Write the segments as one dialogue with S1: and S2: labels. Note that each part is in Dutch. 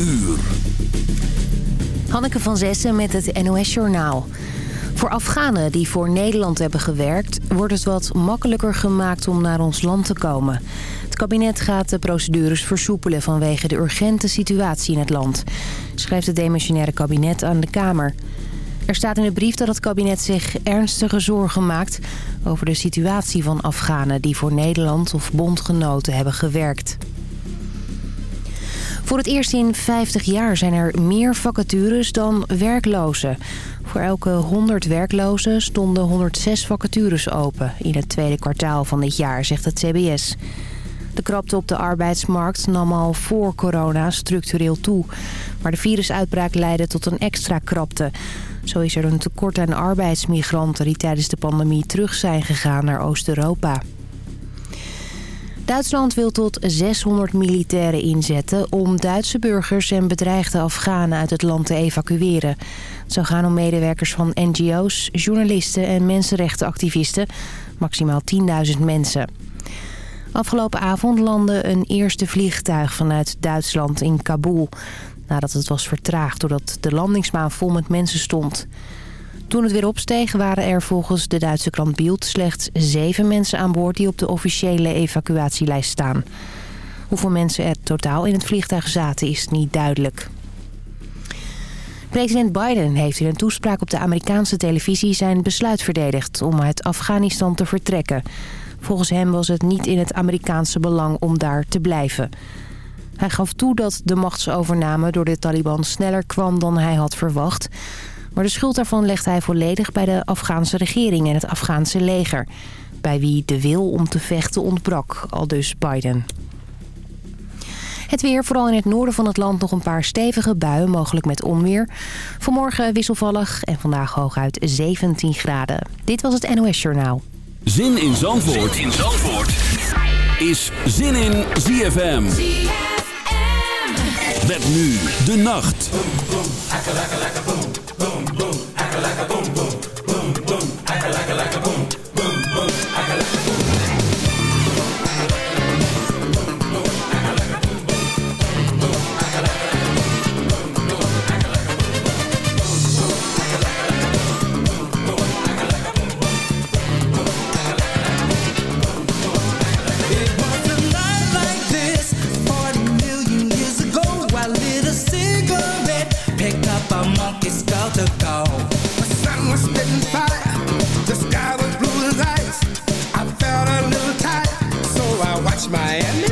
S1: uur.
S2: Hanneke van Zessen met het NOS-journaal. Voor Afghanen die voor Nederland hebben gewerkt... wordt het wat makkelijker gemaakt om naar ons land te komen. Het kabinet gaat de procedures versoepelen... vanwege de urgente situatie in het land. Schrijft het demissionaire kabinet aan de Kamer. Er staat in de brief dat het kabinet zich ernstige zorgen maakt... over de situatie van Afghanen die voor Nederland of bondgenoten hebben gewerkt. Voor het eerst in 50 jaar zijn er meer vacatures dan werklozen. Voor elke 100 werklozen stonden 106 vacatures open in het tweede kwartaal van dit jaar, zegt het CBS. De krapte op de arbeidsmarkt nam al voor corona structureel toe. Maar de virusuitbraak leidde tot een extra krapte. Zo is er een tekort aan arbeidsmigranten die tijdens de pandemie terug zijn gegaan naar Oost-Europa. Duitsland wil tot 600 militairen inzetten om Duitse burgers en bedreigde Afghanen uit het land te evacueren. Zou gaan om medewerkers van NGO's, journalisten en mensenrechtenactivisten, maximaal 10.000 mensen. Afgelopen avond landde een eerste vliegtuig vanuit Duitsland in Kabul, nadat het was vertraagd doordat de landingsbaan vol met mensen stond. Toen het weer opsteeg waren er volgens de Duitse krant Bild slechts zeven mensen aan boord die op de officiële evacuatielijst staan. Hoeveel mensen er totaal in het vliegtuig zaten is niet duidelijk. President Biden heeft in een toespraak op de Amerikaanse televisie zijn besluit verdedigd om uit Afghanistan te vertrekken. Volgens hem was het niet in het Amerikaanse belang om daar te blijven. Hij gaf toe dat de machtsovername door de Taliban sneller kwam dan hij had verwacht. Maar de schuld daarvan legt hij volledig bij de Afghaanse regering en het Afghaanse leger. Bij wie de wil om te vechten ontbrak, al dus Biden. Het weer, vooral in het noorden van het land nog een paar stevige buien, mogelijk met onweer. Vanmorgen wisselvallig en vandaag hooguit 17 graden. Dit was het NOS Journaal.
S1: Zin in Zandvoort, zin in Zandvoort. is Zin in ZFM. ZFM. Met nu de nacht.
S3: the stars. You
S4: Miami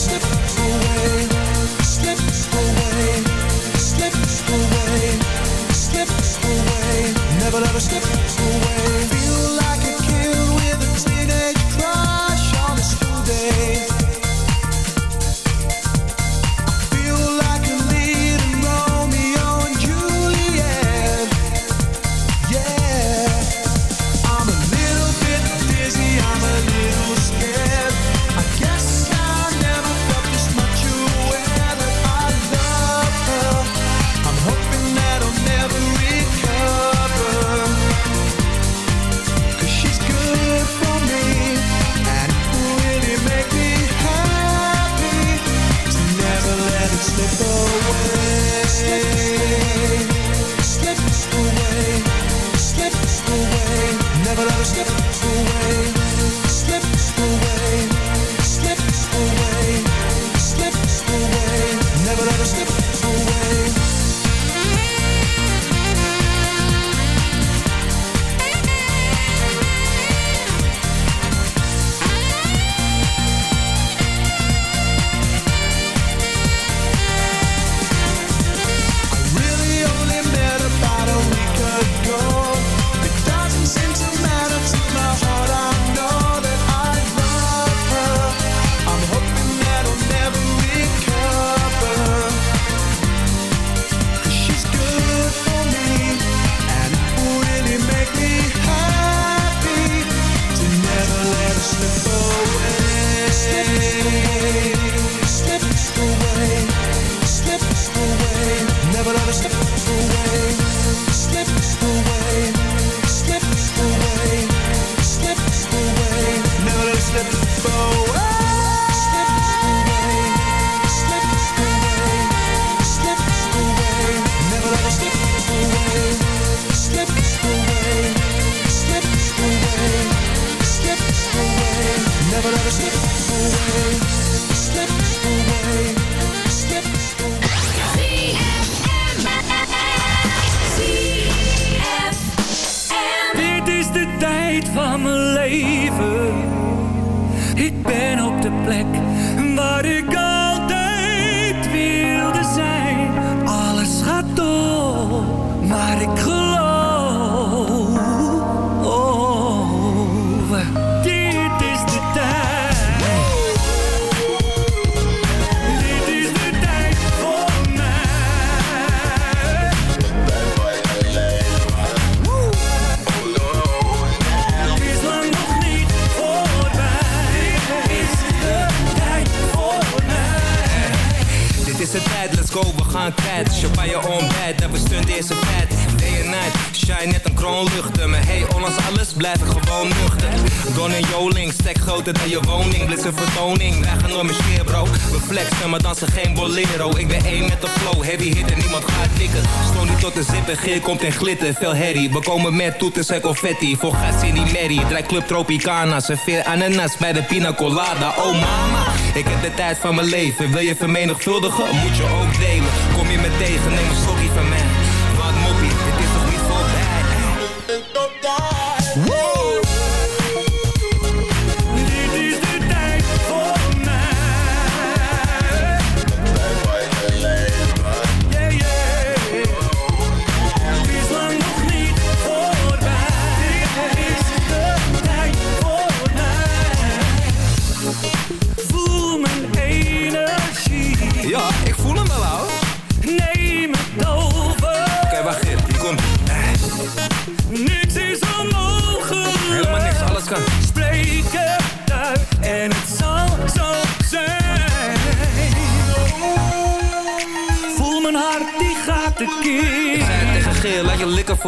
S4: step glitter, veel herrie. We komen met toeters en confetti. Voor gas in die merrie. Draai club Tropicana. Serveer ananas bij de pina colada. Oh mama, ik heb de tijd van mijn leven. Wil je vermenigvuldigen? Moet je ook delen. Kom je me tegen, neem een slokje van mij.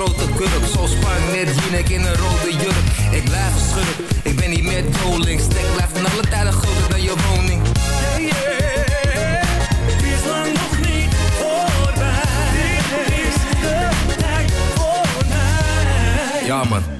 S4: grote kurk Zo spark. Net Jinek in een rode jurk. Ik blijf een schurk, ik ben niet meer doling. Stek blijft van alle tijden groter dan je woning.
S5: Yeah, yeah.
S4: Ja man.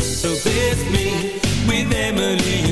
S6: So there's me with Emily.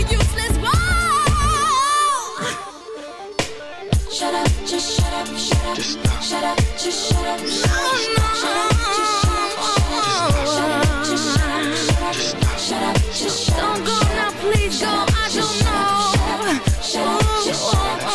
S3: Shut up, just shut up, shut up.
S7: Just stop.
S3: Shut up, just shut up. No, no. Shut up, just shut up. Shut up, just shut up. Shut up, shut up, just shut up. Don't go now, please go. I don't know. Shut up, just shut up.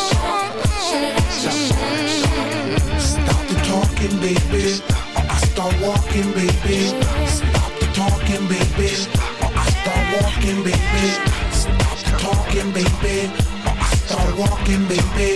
S3: Shut up, just shut up.
S8: Stop the talking, baby. I start walking, baby. Stop the talking, baby. I start walking, baby. Stop the talking, baby. I start walking, baby.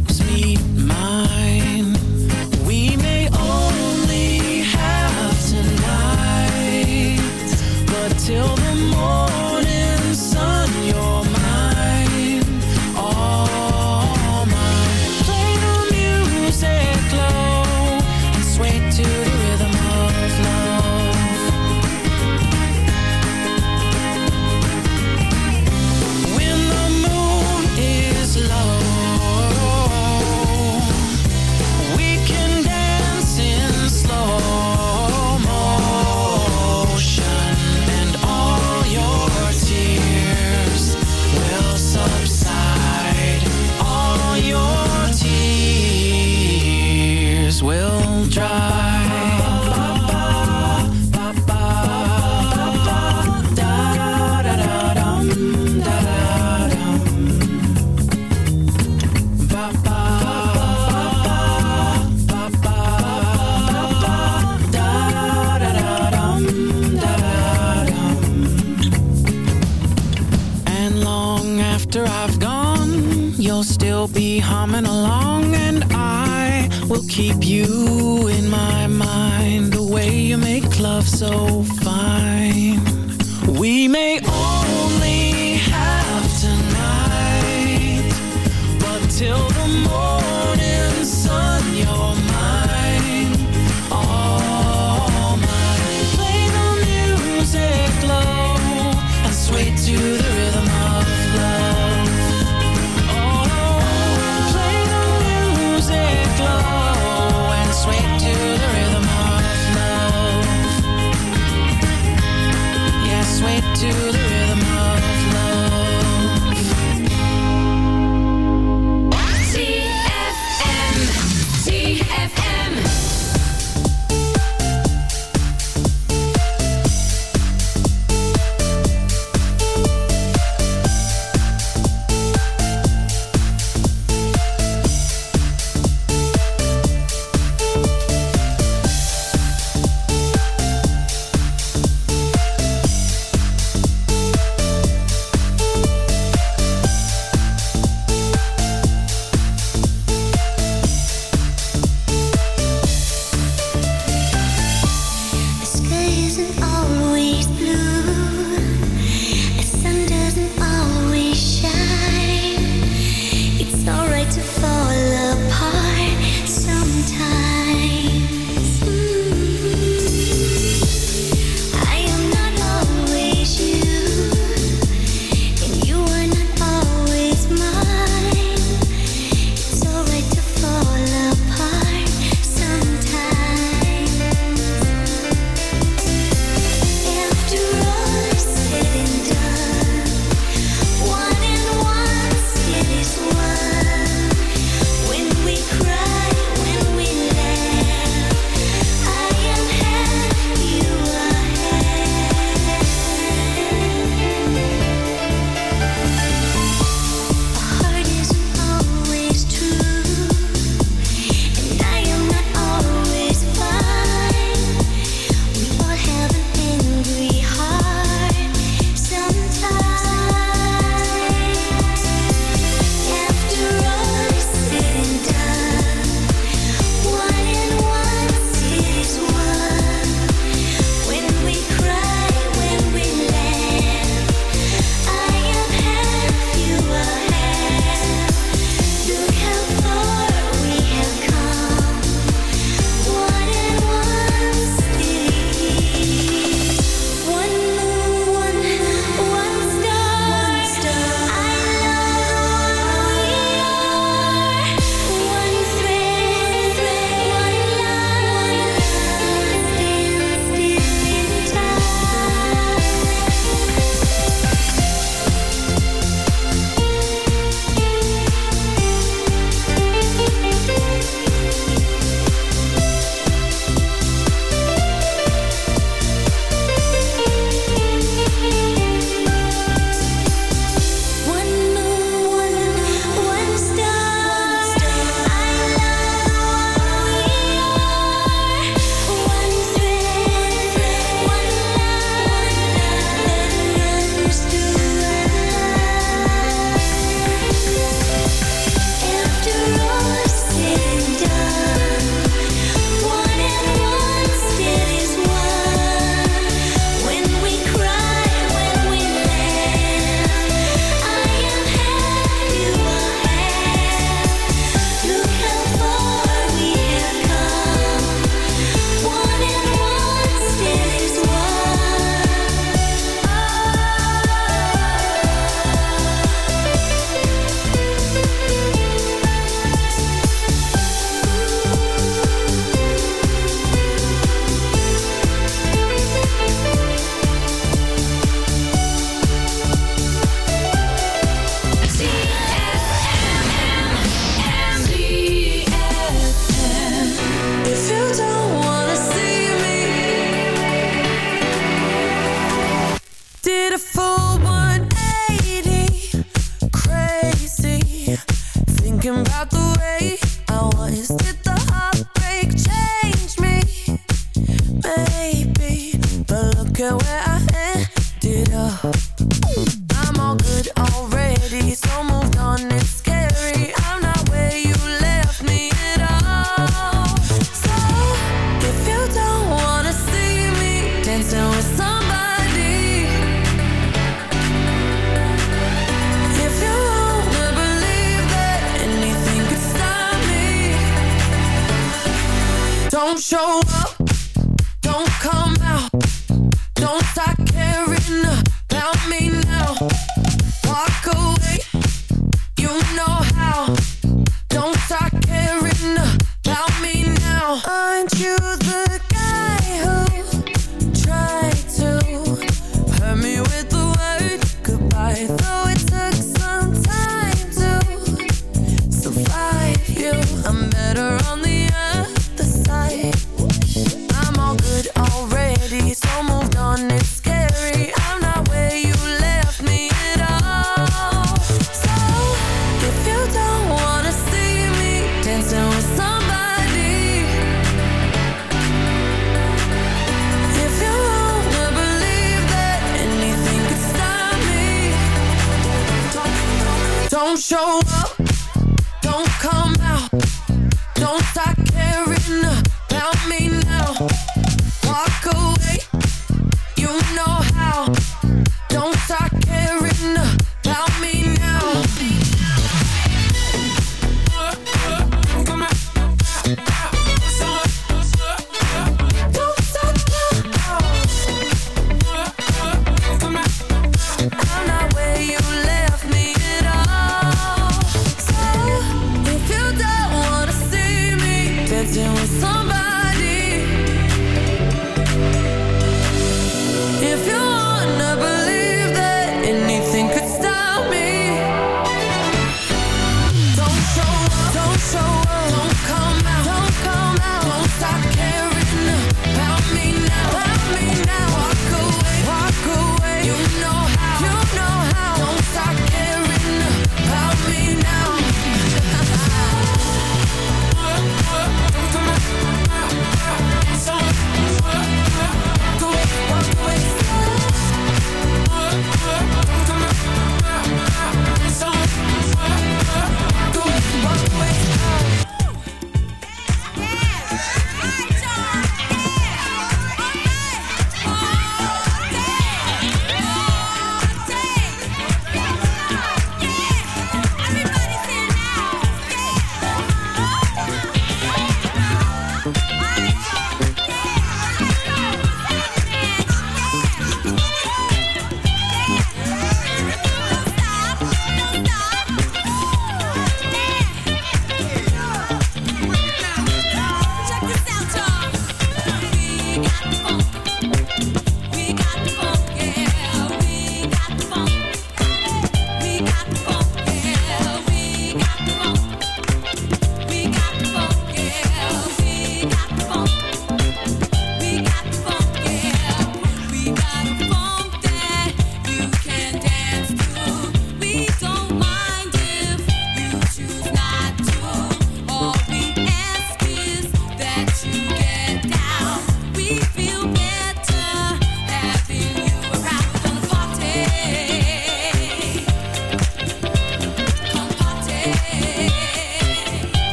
S9: keeps me mine keep you in my mind. The way you make love so fine. We may all